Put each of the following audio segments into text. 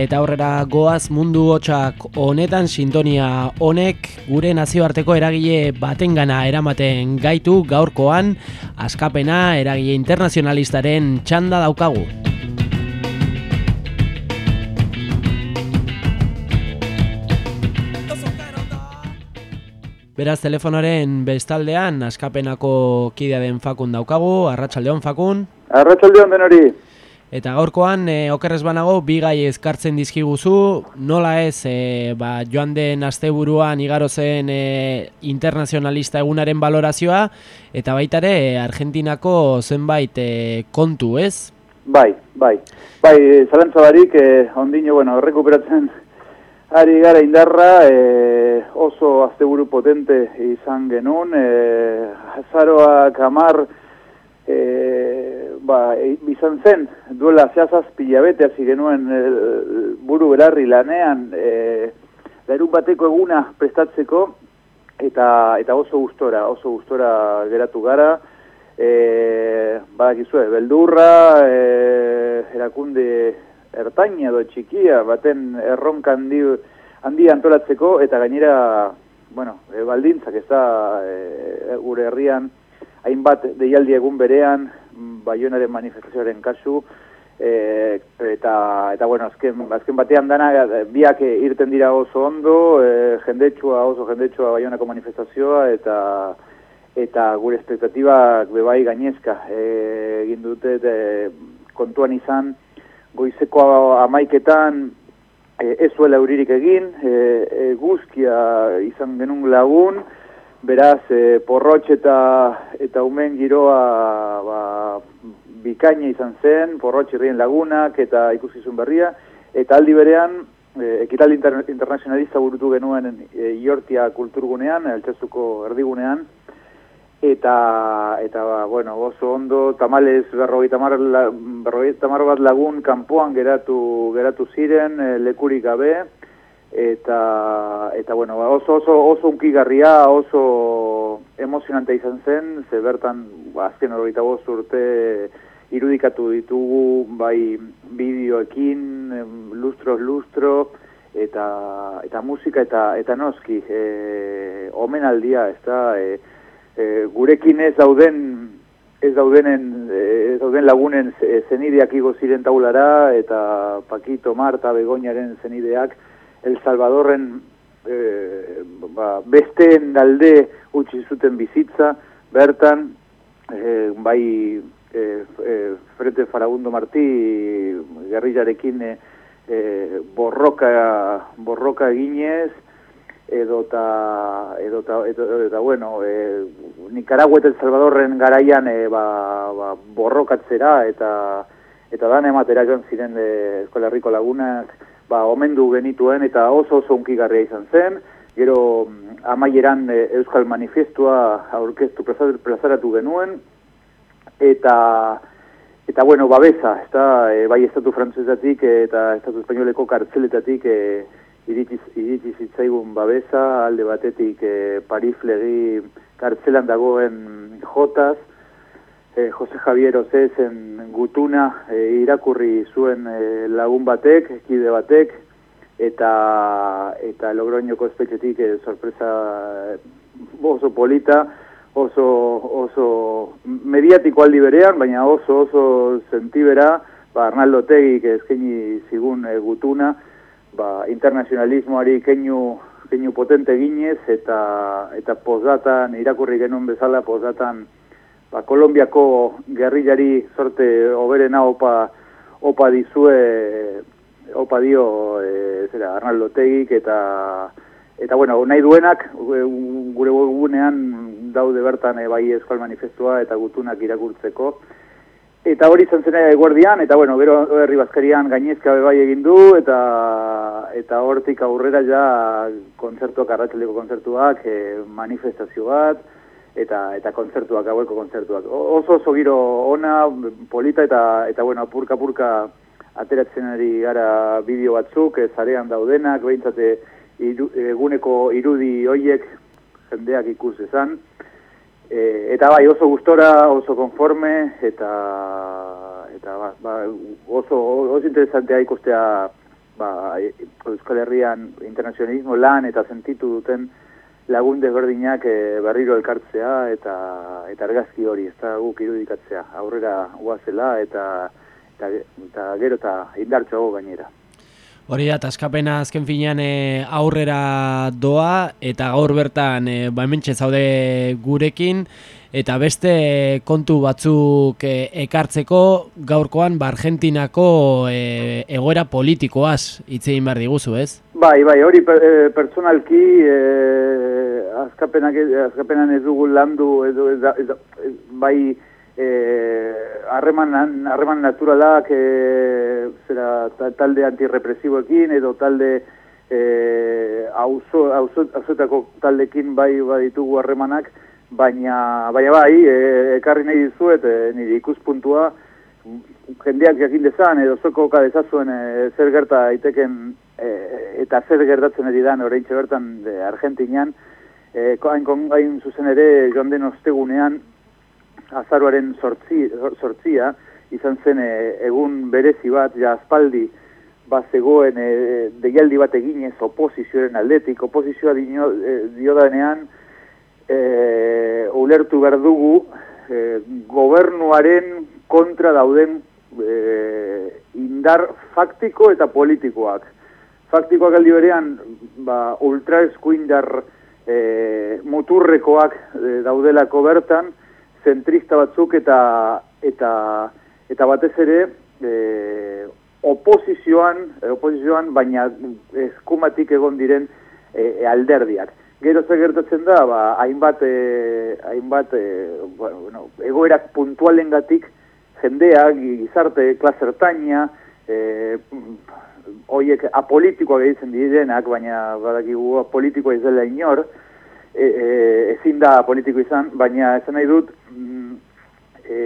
eta aurrera goaz mundu hotxak honetan sintonia honek gure nazioarteko eragile batengana eramaten gaitu gaurkoan askapena eragile internazionalistaren txanda daukagu. Beraz, telefonoren bestaldean, askapenako kidea den fakun daukagu, arratsaldeon fakun. Arratxaldeon den hori. Eta gaurkoan, e, okerrez banago, bi gai ezkartzen dizkiguzu, nola ez, e, ba, joan den asteburuan igaro zen e, internazionalista egunaren balorazioa, eta baitare, Argentinako zenbait e, kontu, ez? Bai, bai. Bai, zalantza barik, e, ondino, bueno, rekuperatzen Ari gara indarra, e, oso asteburu potente izan genuen, e, azaroak amar e, ba, e, izan zen, duela zehazaz pilabete hasi genuen e, buru belarri lanean, e, larun bateko eguna prestatzeko, eta, eta oso gustora, oso gustora geratu gara, e, badakizue, beldurra, e, erakunde ertaina edo txikia baten erronka handi, handi antolatzeko eta gainera bueno, e, baldintzak ez da e, gure herrian hainbat deialdi egun berean baionaren manifestazioaren kasu e, eta, eta bueno, azken, azken batean dana biak irten dira oso ondo e, jendetsua oso jendetsua baionako manifestazioa eta eta gure espektatibak bebai gainezka e, egin dute kontuan izan goizeko amaiketan e, ez zuela euririk egin, e, e, guzkia izan genuen lagun, beraz e, porrotx eta, eta umen giroa ba, bikaina izan zen, porrotx irrien lagunak eta ikusizun berria, eta aldi berean, e, ekital internazionalista burutu genuen e, iortia kulturgunean, altzazuko erdigunean, eta eta ba, bueno, oso ondo tamales berrogeita mar bat lagun kanpoan geratu geratu ziren e, lekurik gabe eta eta bueno, ba, oso oso oso unkigarria, oso emozionante izan zen, ze bertan ba, azken 25 urte irudikatu ditugu bai bideoekin, lustros lustro eta eta musika eta eta noski, eh omenaldia, ezta eh e, gurekin ez dauden ez daudenen ez dauden lagunen zenideak igo ziren taulara eta Paquito Marta Begoñaren zenideak El Salvadorren e, ba, besteen dalde utzi zuten bizitza bertan e, bai e, e, Frente Farabundo Martí gerrilarekin e, borroka borroka eginez edo eta edo eta bueno e, Nicaragua eta El Salvadorren garaian e, ba, ba, borrokatzera eta eta dan ematera joan ziren de Eskola Herriko Lagunak ba, omendu genituen eta oso oso unkigarria izan zen. Gero mm, amaieran e, Euskal Manifestua aurkeztu plazaratu genuen. Eta eta bueno, babesa, eta e, bai estatu frantzesatik eta estatu espainoleko kartzeletatik e, iritsi zitzaigun babesa, alde batetik e, pariflegi kartzelan dagoen jotaz, e, Jose Javier Ozezen gutuna e, irakurri zuen e, lagun batek, ekide batek, eta eta logroñoko espetxetik e, sorpresa oso polita, oso, oso mediatiko aldi berean, baina oso oso sentibera, ba, Arnaldo Tegik ezkeni zigun e, gutuna, ba, internazionalismoari keinu, keinu potente ginez eta eta posdatan irakurri genuen bezala posdatan ba, Kolombiako gerrilari sorte oberena opa, opa dizue opa dio e, zera, Arnaldo Tegik eta eta bueno, nahi duenak gure gunean daude bertan e, bai eskual manifestua eta gutunak irakurtzeko. Eta hori izan zen eguerdian, eta bueno, gero herri bazkarian gainezka bai egin du, eta eta hortik aurrera ja kontzertuak, arratxaldeko kontzertuak, e, manifestazio bat, eta eta kontzertuak, haueko kontzertuak. Oso oso giro ona, polita, eta, eta bueno, apurka-apurka ateratzen ari gara bideo batzuk, zarean daudenak, behintzate eguneko irudi hoiek jendeak ikus ezan, E, eta bai, oso gustora, oso konforme, eta, eta ba, ba, oso, oso interesantea ikustea ba, Euskal Herrian internazionalismo lan eta sentitu duten lagun desberdinak e, berriro elkartzea eta eta argazki hori, ez da guk irudikatzea, aurrera guazela eta, eta, eta gero eta indartxoago gainera. Hori da, taskapena azken finean e, aurrera doa eta gaur bertan e, ba zaude gurekin eta beste kontu batzuk e, ekartzeko gaurkoan ba Argentinako e, egoera politikoaz hitz egin behar diguzu, ez? Bai, bai, hori per, personalki e, azkapenak, azkapenan ez dugu landu edo ez, ez, ez, bai Eh, harreman harreman naturalak e, zera talde antirrepresiboekin edo talde eh auzo auzotako taldekin bai baditugu harremanak baina baina bai e, ekarri nahi dizuet e, nire ikuspuntua jendeak jakin dezan edo zoko ka dezazuen e, zer gerta daiteken e, eta zer gertatzen ari dan oraintxe bertan de Argentinian eh hain zuzen ere joan den ostegunean azaruaren sortzi, sortzia, izan zen e, egun berezi bat, ja aspaldi, ba zegoen e, deialdi bat eginez oposizioaren aldetik, oposizioa dio, e, dio e, ulertu behar dugu, e, gobernuaren kontra dauden e, indar faktiko eta politikoak. Faktikoak aldi berean, ba, ultraeskuindar e, muturrekoak e, daudelako bertan, zentrista batzuk eta eta eta batez ere e, oposizioan oposizioan baina eskumatik egon diren e, alderdiak. Gero ze gertatzen da, ba, hainbat, e, hainbat e, bueno, egoerak puntualengatik jendeak, gizarte, klasertaina, e, oiek apolitikoak egiten direnak, baina badakigu apolitikoa izela inor, e, e, ezin da politiko izan, baina esan nahi dut, mm, e,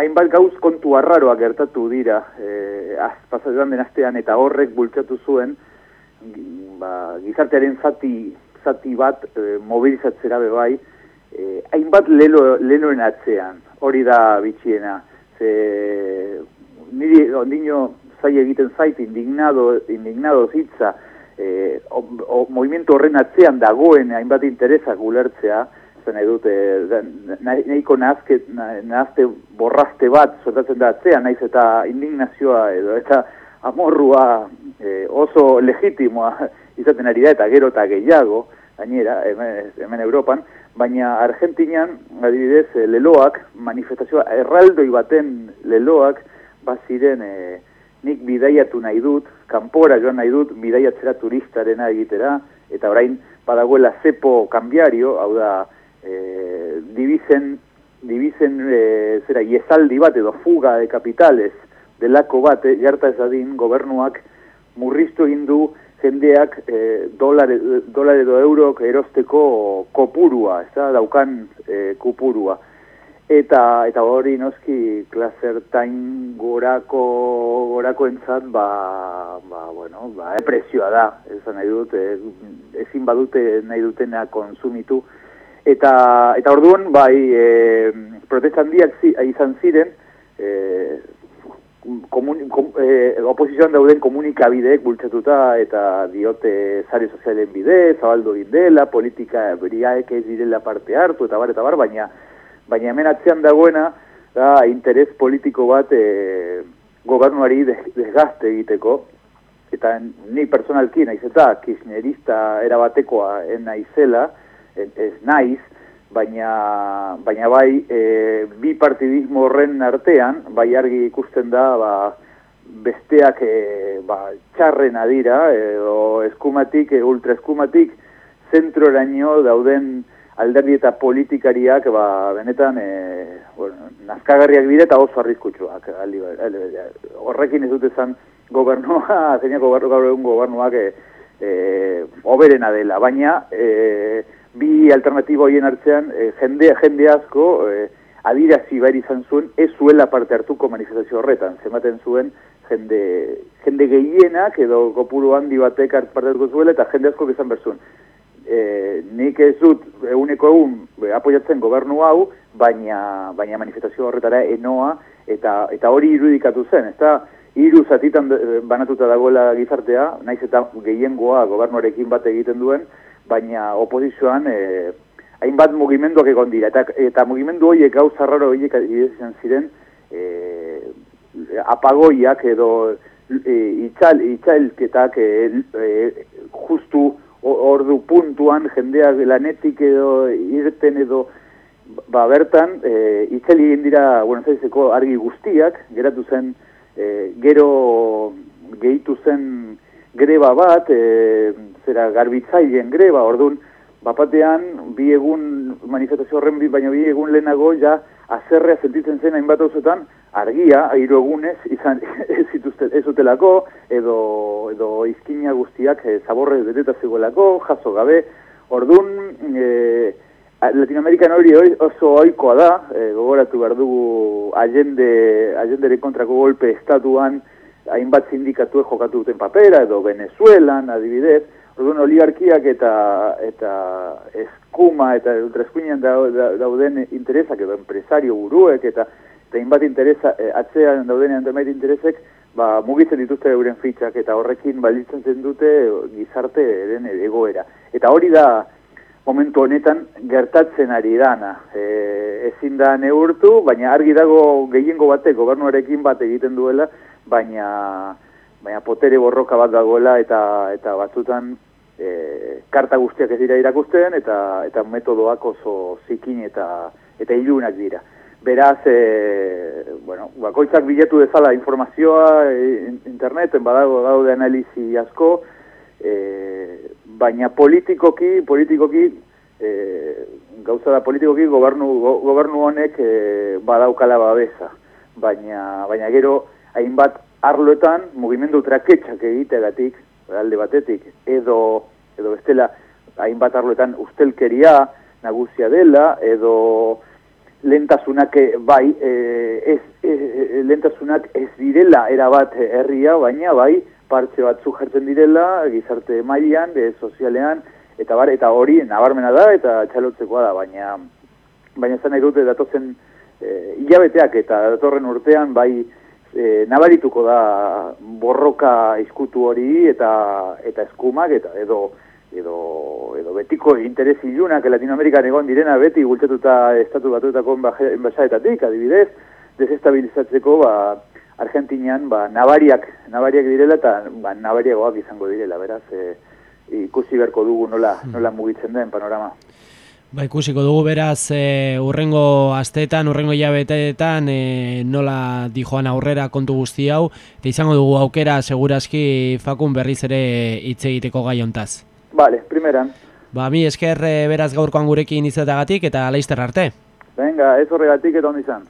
hainbat gauz kontu arraroa gertatu dira, e, az, den astean eta horrek bultzatu zuen, ba, gizartearen zati, zati bat e, mobilizatzera bebai, e, hainbat lelo, leloen atzean, hori da bitxiena, ze, niri ondino zai egiten zait, indignado, indignado zitza, e, o, o, movimiento horren atzean dagoen hainbat interesak ulertzea, zen nahi dute, nahiko nahazke, nahazte borrazte bat sortatzen da atzean, naiz eta indignazioa edo eta amorrua e, oso legitimoa izaten ari da eta gero eta gehiago, gainera, hemen, hemen Europan, baina Argentinian, adibidez, leloak, manifestazioa, erraldoi baten leloak, baziren, e, nik bidaiatu nahi dut, kanpora joan nahi dut, bidaiatzera turistarena egitera, eta orain badagoela zepo kanbiario, hau da, e, dibizen, dibizen e, zera, iezaldi bat edo fuga de kapitales delako bat, e, gerta ezadin, gobernuak murriztu egin du jendeak e, dolare, dolare edo eurok erosteko kopurua, ez da, daukan e, kopurua eta eta hori noski klasertain gorako gorako entzat ba, ba, bueno, ba, presioa da. Esan nahi dut e, ezin badute nahi dutena konsumitu. Eta eta orduan bai e, protestan diak zi, izan ziren e, komun, kom, e, oposizioan dauden komunikabideek bultzatuta eta diote zare sozialen bide, zabaldo dela, politika beriaek ez direla parte hartu eta bar eta bar, baina baina hemen atzean dagoena da interes politiko bat e, gobernuari desgazte egiteko. Eta ni personalki naiz eta kirchnerista erabatekoa naizela ez naiz baina baina bai e, bi partidismo horren artean bai argi ikusten da ba, besteak e, ba, txarren adira edo eskumatik, e, ultra eskumatik zentroraino dauden alderdi eta politikariak ba, benetan e, bueno, nazkagarriak dira eta oso arriskutsuak aldi, horrekin ez dute zan gobernua, zeinak gobernu, gaur egun gobernuak e, e, oberena dela, baina e, bi alternatibo hoien hartzean e, jende, jende asko e, adirazi behar izan zuen ez zuela parte hartuko manifestazio horretan, zematen zuen jende, jende gehienak edo kopuru handi batek parte hartuko zuela eta jende asko bezan berzuen e, nik ez dut eguneko egun e, apoiatzen gobernu hau, baina, baina manifestazio horretara enoa, eta, eta hori irudikatu zen, ez da, hiru zatitan banatuta dagoela gizartea, naiz eta gehiengoa gobernuarekin bat egiten duen, baina oposizioan e, hainbat mugimenduak egon dira, eta, eta mugimendu horiek gau zarraro horiek izan ziren e, apagoiak edo e, itxal, itxalketak e, justu ordu puntuan jendeak lanetik edo irten edo ba bertan e, itzeli egin dira Buenos Aireseko argi guztiak geratu zen e, gero gehitu zen greba bat e, zera garbitzaileen greba. Ordun bapatean bi egun manifestazio horren bi baina bi egun lehenago ja azerrea sentitzen zen hainbat osetan argia, hiru egunez, izan ez zituzte ez utelako, edo, edo izkina guztiak e, zaborrez beteta zegoelako, jaso gabe, ordun e, Latinoamerikan hori oso oikoa da, e, gogoratu behar dugu agende, agendere kontrako golpe estatuan, hainbat sindikatu jokatu duten papera, edo Venezuelan, adibidez, orduan oligarkiak eta eta eskuma eta ultraeskuinan dauden interesak edo empresario buruek eta eta inbat interesa, e, atzean daudenean demait interesek, ba, mugitzen dituzte euren fitxak, eta horrekin balitzen zen dute gizarte eren egoera. Eta hori da, momentu honetan, gertatzen ari dana. E, ezin da neurtu, baina argi dago gehiengo batek gobernuarekin bat egiten duela, baina, baina potere borroka bat dagoela, eta, eta batzutan e, karta guztiak ez dira irakusten, eta, eta metodoak oso zikin eta, eta ilunak dira. Beraz, e, bueno, bakoitzak bilatu dezala informazioa e, interneten badago daude analizi asko, e, baina politikoki, politikoki, e, gauza da politikoki gobernu, gobernu honek e, badaukala babesa. Baina, baina gero, hainbat arloetan, mugimendu traketxak egitegatik, alde batetik, edo, edo bestela, hainbat arloetan ustelkeria nagusia dela, edo lentasunak eh, bai e, ez e, lentasunak ez direla erabat herria baina bai partxe batzu jartzen direla gizarte mailan e, sozialean eta bar, eta hori nabarmena da eta txalotzekoa da baina baina zan nahi dute datozen e, eta datorren urtean bai e, nabarituko da borroka izkutu hori eta eta eskumak eta edo edo, edo betiko interes ilunak Latinoamerikan egon direna beti gultatuta estatu batuetako enbaixaetatik, adibidez, desestabilizatzeko ba, Argentinian ba, nabariak, nabariak direla eta ba, nabariagoak izango direla, beraz, e, ikusi beharko dugu nola, hmm. nola mugitzen den panorama. Ba, ikusiko dugu beraz e, urrengo asteetan, urrengo jabeteetan e, nola dijoan aurrera kontu guzti hau, eta izango dugu aukera segurazki fakun berriz ere hitz egiteko gaiontaz. Vale, primeran. Ba, mi esker eh, beraz gaurkoan gurekin izateagatik eta laizter arte. Venga, ez horregatik eta izan.